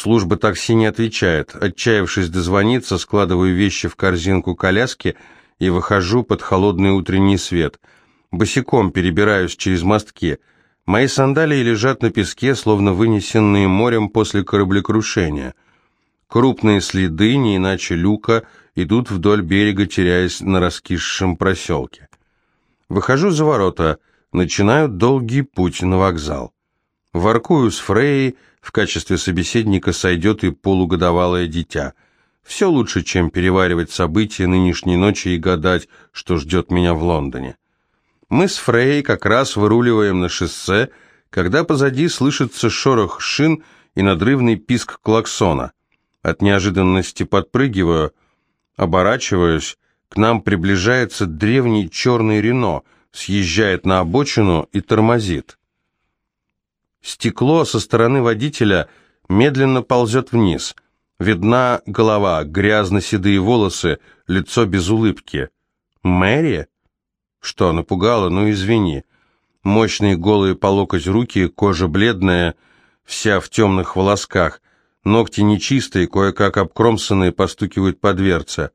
Служба такси не отвечает. Отчаявшись дозвониться, складываю вещи в корзинку коляски и выхожу под холодный утренний свет. Босиком перебираюсь через мостки. Мои сандалии лежат на песке, словно вынесенные морем после кораблекрушения. Крупные следы, не иначе люка, идут вдоль берега, теряясь на раскисшем проселке. Выхожу за ворота, начинаю долгий путь на вокзал. Воркую с Фрейей, в качестве собеседника сойдет и полугодовалое дитя. Все лучше, чем переваривать события нынешней ночи и гадать, что ждет меня в Лондоне. Мы с Фрейей как раз выруливаем на шоссе, когда позади слышится шорох шин и надрывный писк клаксона. От неожиданности подпрыгиваю, оборачиваюсь, к нам приближается древний черный Рено, съезжает на обочину и тормозит. Стекло со стороны водителя медленно ползет вниз. Видна голова, грязно-седые волосы, лицо без улыбки. «Мэри?» Что, напугала? Ну, извини. Мощные голые по локоть руки, кожа бледная, вся в темных волосках. Ногти нечистые, кое-как обкромсанные, постукивают по дверце.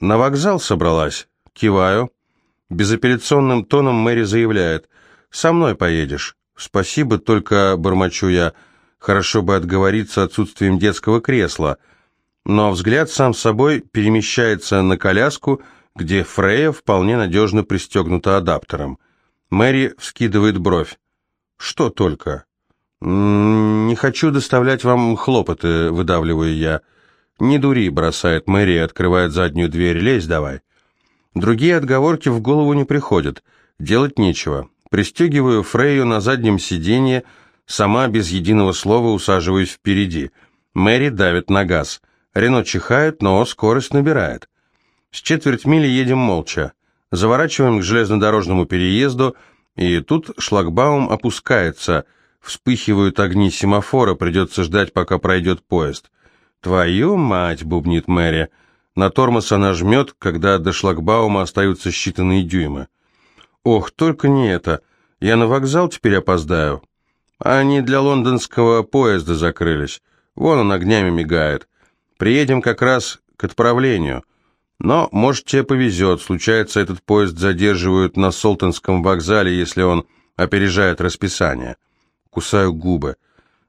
На вокзал собралась? Киваю. Безапелляционным тоном Мэри заявляет. «Со мной поедешь». «Спасибо, только, бормочу я, хорошо бы отговориться отсутствием детского кресла». Но взгляд сам собой перемещается на коляску, где Фрея вполне надежно пристегнута адаптером. Мэри вскидывает бровь. «Что только?» «Не хочу доставлять вам хлопоты», — выдавливаю я. «Не дури», — бросает Мэри открывает заднюю дверь. «Лезь давай». Другие отговорки в голову не приходят. Делать нечего. Пристегиваю Фрейю на заднем сиденье, сама без единого слова усаживаюсь впереди. Мэри давит на газ. Рено чихает, но скорость набирает. С четверть мили едем молча. Заворачиваем к железнодорожному переезду, и тут шлагбаум опускается. Вспыхивают огни семафора, придется ждать, пока пройдет поезд. «Твою мать!» — бубнит Мэри. На тормоз она жмет, когда до шлагбаума остаются считанные дюймы. «Ох, только не это. Я на вокзал теперь опоздаю». «Они для лондонского поезда закрылись. Вон он огнями мигает. Приедем как раз к отправлению». Но, может, тебе повезет, случается, этот поезд задерживают на Солтонском вокзале, если он опережает расписание. Кусаю губы.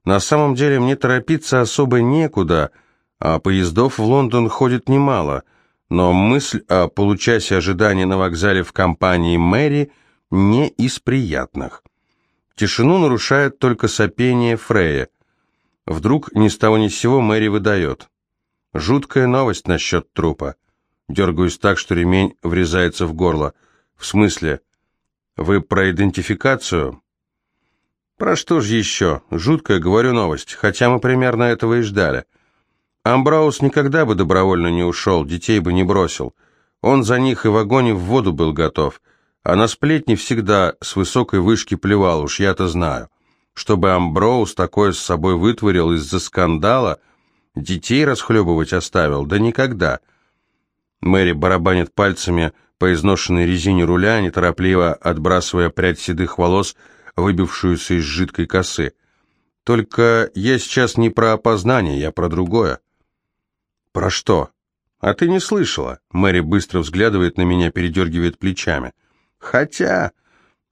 На самом деле мне торопиться особо некуда, а поездов в Лондон ходит немало, но мысль о получасе ожидания на вокзале в компании Мэри не из приятных. Тишину нарушает только сопение Фрея. Вдруг ни с того ни с сего Мэри выдает. Жуткая новость насчет трупа. Дергаюсь так, что ремень врезается в горло. В смысле? Вы про идентификацию? Про что же еще? Жуткая, говорю, новость, хотя мы примерно этого и ждали. Амбраус никогда бы добровольно не ушел, детей бы не бросил. Он за них и в огонь и в воду был готов. А на сплетни всегда с высокой вышки плевал, уж я-то знаю. Чтобы Амброуз такое с собой вытворил из-за скандала, детей расхлебывать оставил, да никогда — Мэри барабанит пальцами по изношенной резине руля, неторопливо отбрасывая прядь седых волос, выбившуюся из жидкой косы. «Только я сейчас не про опознание, я про другое». «Про что?» «А ты не слышала?» Мэри быстро взглядывает на меня, передергивает плечами. «Хотя...»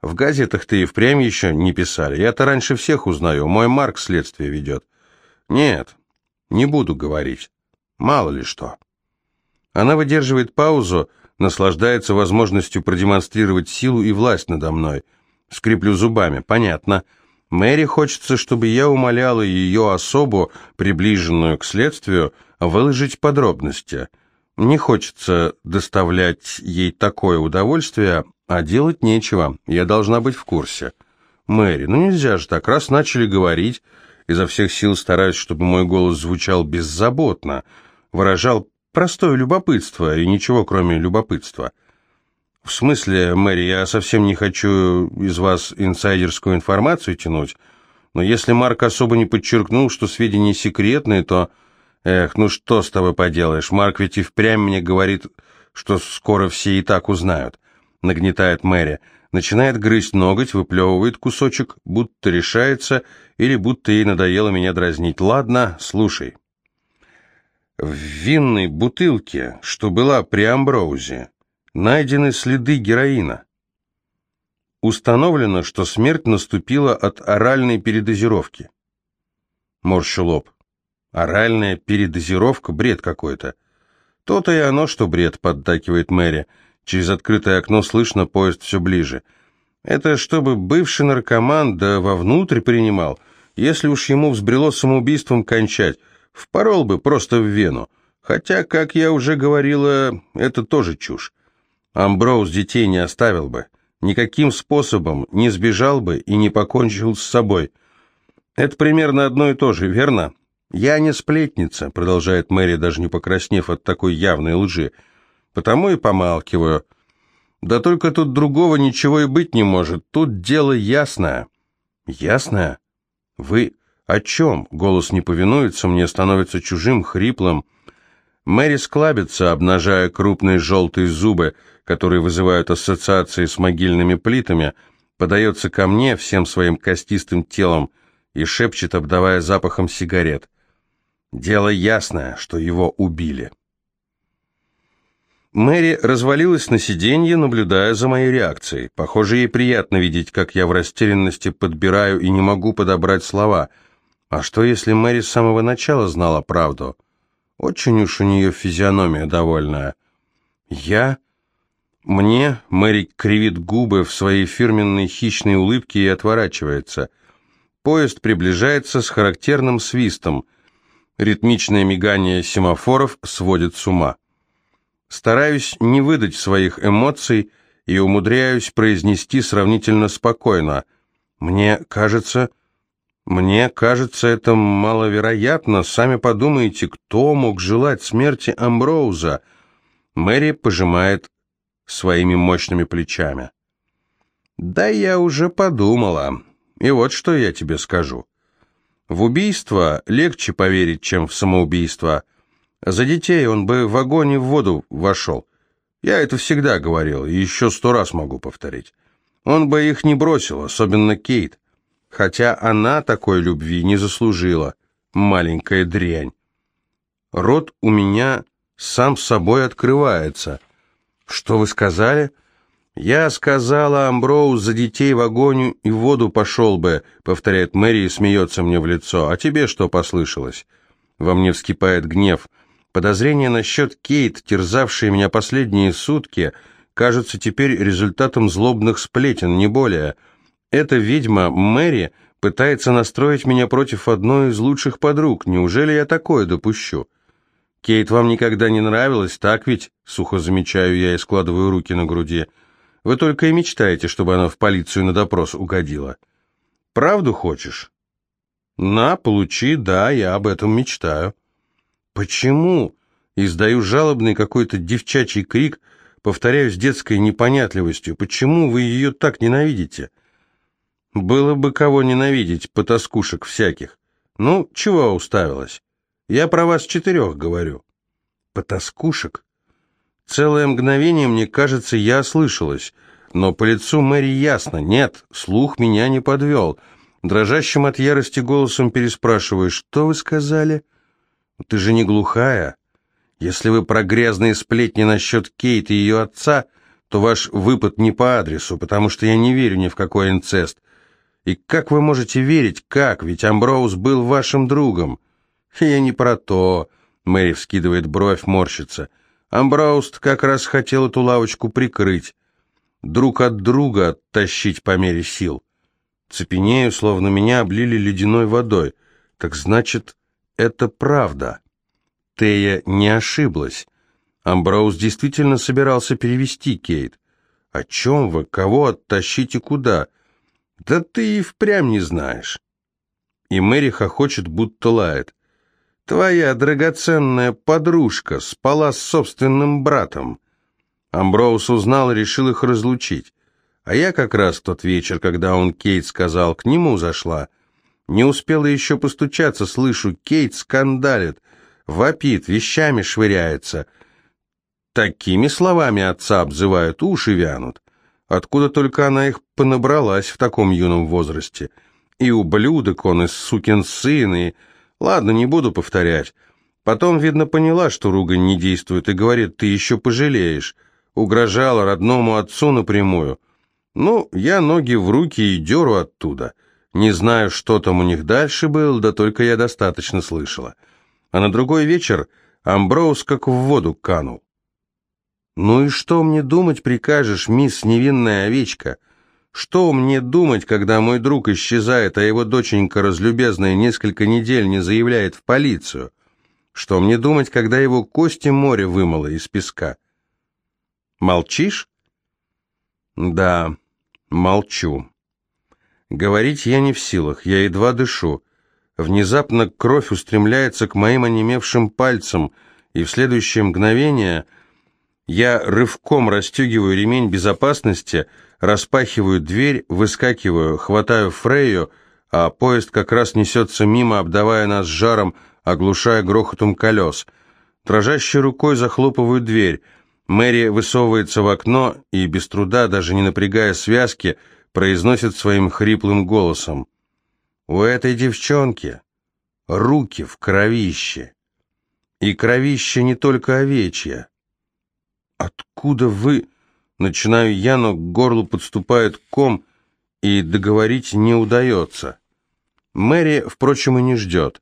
«В газетах-то и впрямь еще не писали. Я-то раньше всех узнаю. Мой Марк следствие ведет». «Нет, не буду говорить. Мало ли что». Она выдерживает паузу, наслаждается возможностью продемонстрировать силу и власть надо мной. Скреплю зубами. Понятно. Мэри хочется, чтобы я умоляла ее особу, приближенную к следствию, выложить подробности. Не хочется доставлять ей такое удовольствие, а делать нечего. Я должна быть в курсе. Мэри, ну нельзя же так, раз начали говорить, изо всех сил стараюсь, чтобы мой голос звучал беззаботно, выражал Простое любопытство и ничего, кроме любопытства. В смысле, Мэри, я совсем не хочу из вас инсайдерскую информацию тянуть, но если Марк особо не подчеркнул, что сведения секретные, то... Эх, ну что с тобой поделаешь, Марк ведь и впрямь мне говорит, что скоро все и так узнают. Нагнетает Мэри. начинает грызть ноготь, выплевывает кусочек, будто решается или будто ей надоело меня дразнить. Ладно, слушай. В винной бутылке, что была при Амброузе, найдены следы героина. Установлено, что смерть наступила от оральной передозировки. Морщу лоб. Оральная передозировка? Бред какой-то. То-то и оно, что бред, поддакивает Мэри. Через открытое окно слышно, поезд все ближе. Это чтобы бывший наркоман да вовнутрь принимал. Если уж ему взбрело самоубийством кончать, впорол бы просто в вену. Хотя, как я уже говорила, это тоже чушь. Амброуз детей не оставил бы. Никаким способом не сбежал бы и не покончил с собой. Это примерно одно и то же, верно? Я не сплетница, продолжает Мэри, даже не покраснев от такой явной лжи. Потому и помалкиваю. Да только тут другого ничего и быть не может. Тут дело ясное. Ясное? Вы о чем? Голос не повинуется, мне становится чужим, хриплым. Мэри склабится, обнажая крупные желтые зубы, которые вызывают ассоциации с могильными плитами, подается ко мне всем своим костистым телом и шепчет, обдавая запахом сигарет. Дело ясное, что его убили. Мэри развалилась на сиденье, наблюдая за моей реакцией. Похоже, ей приятно видеть, как я в растерянности подбираю и не могу подобрать слова. А что, если Мэри с самого начала знала правду? Очень уж у нее физиономия довольная. Я... Мне Мэри кривит губы в своей фирменной хищной улыбке и отворачивается. Поезд приближается с характерным свистом. Ритмичное мигание семафоров сводит с ума. Стараюсь не выдать своих эмоций и умудряюсь произнести сравнительно спокойно. Мне кажется... Мне кажется, это маловероятно. Сами подумайте, кто мог желать смерти Амброуза? Мэри пожимает своими мощными плечами. Да я уже подумала. И вот что я тебе скажу. В убийство легче поверить, чем в самоубийство. За детей он бы в огонь и в воду вошел. Я это всегда говорил, и еще сто раз могу повторить. Он бы их не бросил, особенно Кейт. Хотя она такой любви не заслужила, маленькая дрянь. Рот у меня сам собой открывается. Что вы сказали? Я сказала, Амброуз за детей в огонь и в воду пошел бы, повторяет Мэри и смеется мне в лицо. А тебе что послышалось? Во мне вскипает гнев. Подозрения насчет Кейт, терзавшие меня последние сутки, кажутся теперь результатом злобных сплетен, не более. Эта ведьма Мэри пытается настроить меня против одной из лучших подруг. Неужели я такое допущу? Кейт вам никогда не нравилась, так ведь? Сухо замечаю я и складываю руки на груди. Вы только и мечтаете, чтобы она в полицию на допрос угодила. Правду хочешь? На, получи, да, я об этом мечтаю. «Почему?» Издаю жалобный какой-то девчачий крик, повторяю с детской непонятливостью. «Почему вы ее так ненавидите?» «Было бы кого ненавидеть, потаскушек всяких. Ну, чего уставилась? Я про вас четырех говорю». «Потаскушек?» Целое мгновение, мне кажется, я ослышалась, но по лицу Мэри ясно. Нет, слух меня не подвел. Дрожащим от ярости голосом переспрашиваю, «Что вы сказали?» Ты же не глухая. Если вы про грязные сплетни насчет Кейт и ее отца, то ваш выпад не по адресу, потому что я не верю ни в какой инцест. И как вы можете верить? Как? Ведь Амброуз был вашим другом. Я не про то. Мэри вскидывает бровь, морщится. Амброуз как раз хотел эту лавочку прикрыть. Друг от друга оттащить по мере сил. Цепенею, словно меня облили ледяной водой. Так значит, это правда. Тея не ошиблась. Амброуз действительно собирался перевести Кейт. О чем вы? Кого оттащить и куда? Да ты и впрямь не знаешь. И Мэри хохочет, будто лает. Твоя драгоценная подружка спала с собственным братом. Амброуз узнал и решил их разлучить. А я как раз тот вечер, когда он Кейт сказал, к нему зашла — не успела еще постучаться, слышу, Кейт скандалит, вопит, вещами швыряется. Такими словами отца обзывают, уши вянут. Откуда только она их понабралась в таком юном возрасте. И ублюдок он, и сукин сын, и... Ладно, не буду повторять. Потом, видно, поняла, что ругань не действует, и говорит, ты еще пожалеешь. Угрожала родному отцу напрямую. Ну, я ноги в руки и деру оттуда. Не знаю, что там у них дальше было, да только я достаточно слышала. А на другой вечер Амброуз как в воду канул. «Ну и что мне думать прикажешь, мисс невинная овечка? Что мне думать, когда мой друг исчезает, а его доченька разлюбезная несколько недель не заявляет в полицию? Что мне думать, когда его кости море вымыло из песка?» «Молчишь?» «Да, молчу. Говорить я не в силах, я едва дышу. Внезапно кровь устремляется к моим онемевшим пальцам, и в следующее мгновение я рывком расстегиваю ремень безопасности, распахиваю дверь, выскакиваю, хватаю Фрейю, а поезд как раз несется мимо, обдавая нас жаром, оглушая грохотом колес. Дрожащей рукой захлопываю дверь. Мэри высовывается в окно и, без труда, даже не напрягая связки, произносит своим хриплым голосом. «У этой девчонки руки в кровище. И кровище не только овечья». «Откуда вы...» Начинаю я, но к горлу подступает ком, и договорить не удается. Мэри, впрочем, и не ждет.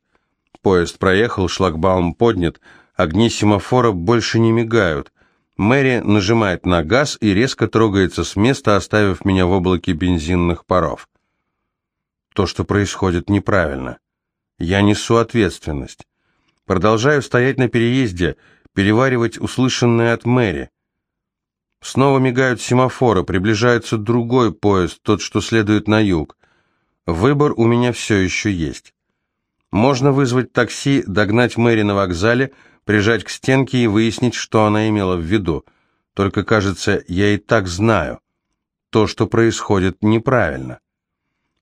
Поезд проехал, шлагбаум поднят, огни семафора больше не мигают. Мэри нажимает на газ и резко трогается с места, оставив меня в облаке бензинных паров. То, что происходит, неправильно. Я несу ответственность. Продолжаю стоять на переезде, переваривать услышанное от Мэри. Снова мигают семафоры, приближается другой поезд, тот, что следует на юг. Выбор у меня все еще есть. Можно вызвать такси, догнать Мэри на вокзале, прижать к стенке и выяснить, что она имела в виду. Только, кажется, я и так знаю. То, что происходит, неправильно.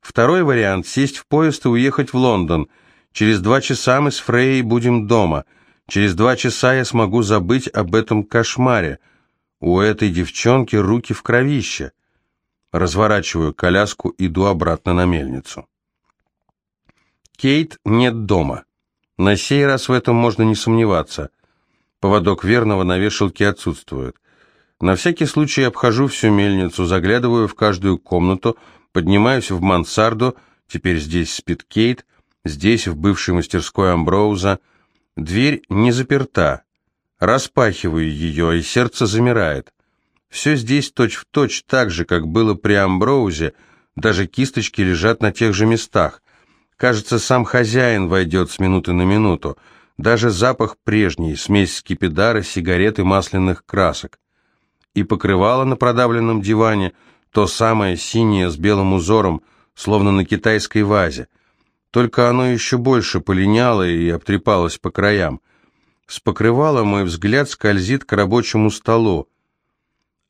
Второй вариант – сесть в поезд и уехать в Лондон. Через два часа мы с Фрейей будем дома – Через два часа я смогу забыть об этом кошмаре. У этой девчонки руки в кровище. Разворачиваю коляску, иду обратно на мельницу. Кейт нет дома. На сей раз в этом можно не сомневаться. Поводок верного на вешалке отсутствует. На всякий случай обхожу всю мельницу, заглядываю в каждую комнату, поднимаюсь в мансарду, теперь здесь спит Кейт, здесь, в бывшей мастерской Амброуза, Дверь не заперта. Распахиваю ее, и сердце замирает. Все здесь точь-в-точь точь так же, как было при Амброузе, даже кисточки лежат на тех же местах. Кажется, сам хозяин войдет с минуты на минуту. Даже запах прежний, смесь скипидара, сигарет и масляных красок. И покрывало на продавленном диване, то самое синее с белым узором, словно на китайской вазе – только оно еще больше полиняло и обтрепалось по краям. С покрывала мой взгляд скользит к рабочему столу,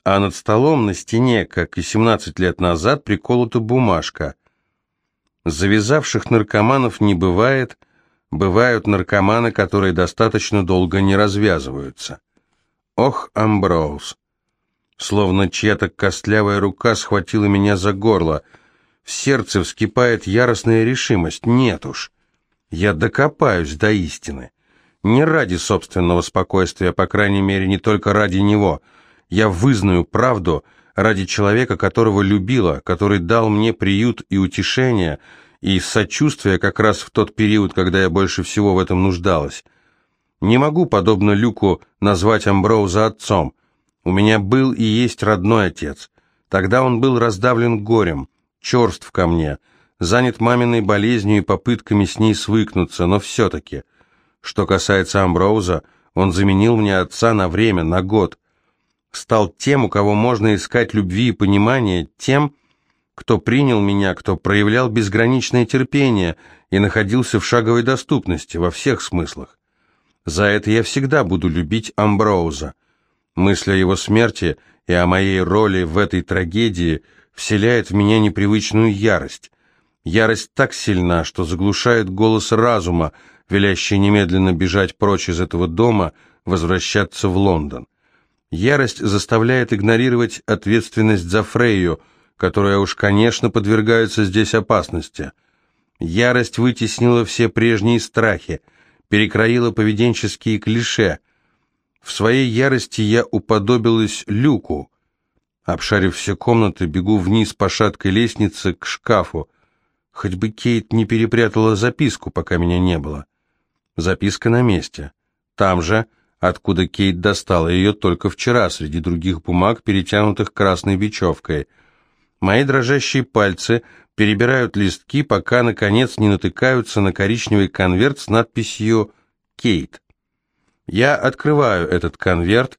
а над столом на стене, как и 17 лет назад, приколота бумажка. Завязавших наркоманов не бывает, бывают наркоманы, которые достаточно долго не развязываются. Ох, Амброуз! Словно чья-то костлявая рука схватила меня за горло — в сердце вскипает яростная решимость. Нет уж, я докопаюсь до истины. Не ради собственного спокойствия, по крайней мере, не только ради него. Я вызнаю правду ради человека, которого любила, который дал мне приют и утешение, и сочувствие как раз в тот период, когда я больше всего в этом нуждалась. Не могу, подобно Люку, назвать Амброуза отцом. У меня был и есть родной отец. Тогда он был раздавлен горем черств ко мне, занят маминой болезнью и попытками с ней свыкнуться, но все-таки. Что касается Амброуза, он заменил мне отца на время, на год. Стал тем, у кого можно искать любви и понимания, тем, кто принял меня, кто проявлял безграничное терпение и находился в шаговой доступности во всех смыслах. За это я всегда буду любить Амброуза. Мысль о его смерти и о моей роли в этой трагедии – вселяет в меня непривычную ярость. Ярость так сильна, что заглушает голос разума, велящий немедленно бежать прочь из этого дома, возвращаться в Лондон. Ярость заставляет игнорировать ответственность за Фрейю, которая уж, конечно, подвергается здесь опасности. Ярость вытеснила все прежние страхи, перекроила поведенческие клише. В своей ярости я уподобилась люку. Обшарив все комнаты, бегу вниз по шаткой лестнице к шкафу. Хоть бы Кейт не перепрятала записку, пока меня не было. Записка на месте. Там же, откуда Кейт достала ее только вчера, среди других бумаг, перетянутых красной бечевкой. Мои дрожащие пальцы перебирают листки, пока, наконец, не натыкаются на коричневый конверт с надписью «Кейт». Я открываю этот конверт.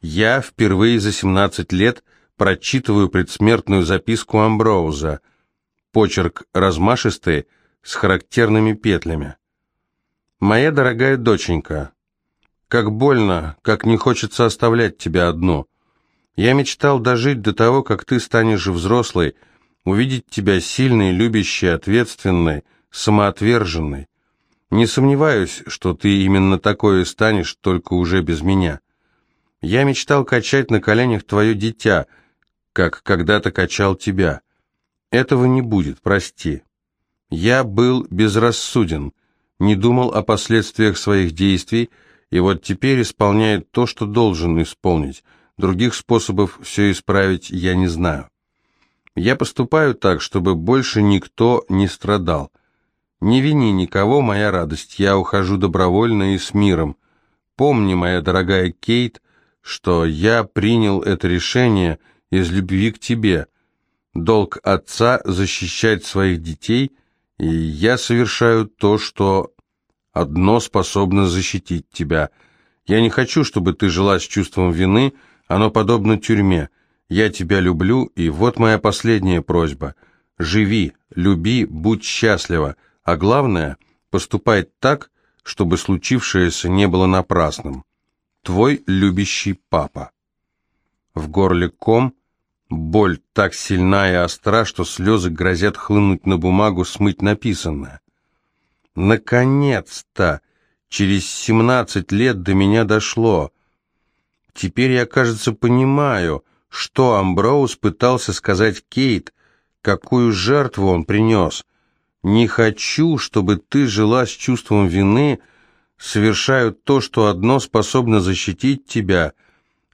Я впервые за 17 лет прочитываю предсмертную записку Амброуза. Почерк размашистый, с характерными петлями. «Моя дорогая доченька, как больно, как не хочется оставлять тебя одну. Я мечтал дожить до того, как ты станешь взрослой, увидеть тебя сильной, любящей, ответственной, самоотверженной. Не сомневаюсь, что ты именно такое станешь, только уже без меня. Я мечтал качать на коленях твое дитя, как когда-то качал тебя. Этого не будет, прости. Я был безрассуден, не думал о последствиях своих действий, и вот теперь исполняет то, что должен исполнить. Других способов все исправить я не знаю. Я поступаю так, чтобы больше никто не страдал. Не вини никого, моя радость, я ухожу добровольно и с миром. Помни, моя дорогая Кейт, что я принял это решение из любви к тебе. Долг отца защищать своих детей, и я совершаю то, что Одно способно защитить тебя. Я не хочу, чтобы ты жила с чувством вины, оно подобно тюрьме. Я тебя люблю, и вот моя последняя просьба. Живи, люби, будь счастлива, а главное, поступай так, чтобы случившееся не было напрасным. Твой любящий папа. В горле ком, боль так сильна и остра, что слезы грозят хлынуть на бумагу, смыть написанное. Наконец-то! Через семнадцать лет до меня дошло. Теперь я, кажется, понимаю, что Амброуз пытался сказать Кейт, какую жертву он принес. Не хочу, чтобы ты жила с чувством вины, совершаю то, что одно способно защитить тебя.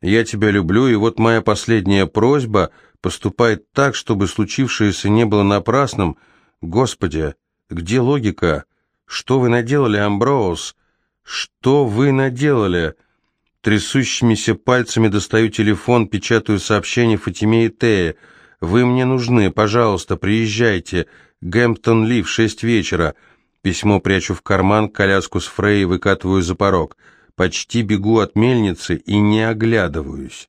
Я тебя люблю, и вот моя последняя просьба поступает так, чтобы случившееся не было напрасным. Господи, где логика?» «Что вы наделали, Амброуз? Что вы наделали?» Трясущимися пальцами достаю телефон, печатаю сообщение Фатиме и Тее. «Вы мне нужны, пожалуйста, приезжайте. Гэмптон Ли в шесть вечера». Письмо прячу в карман, коляску с Фрей выкатываю за порог. Почти бегу от мельницы и не оглядываюсь.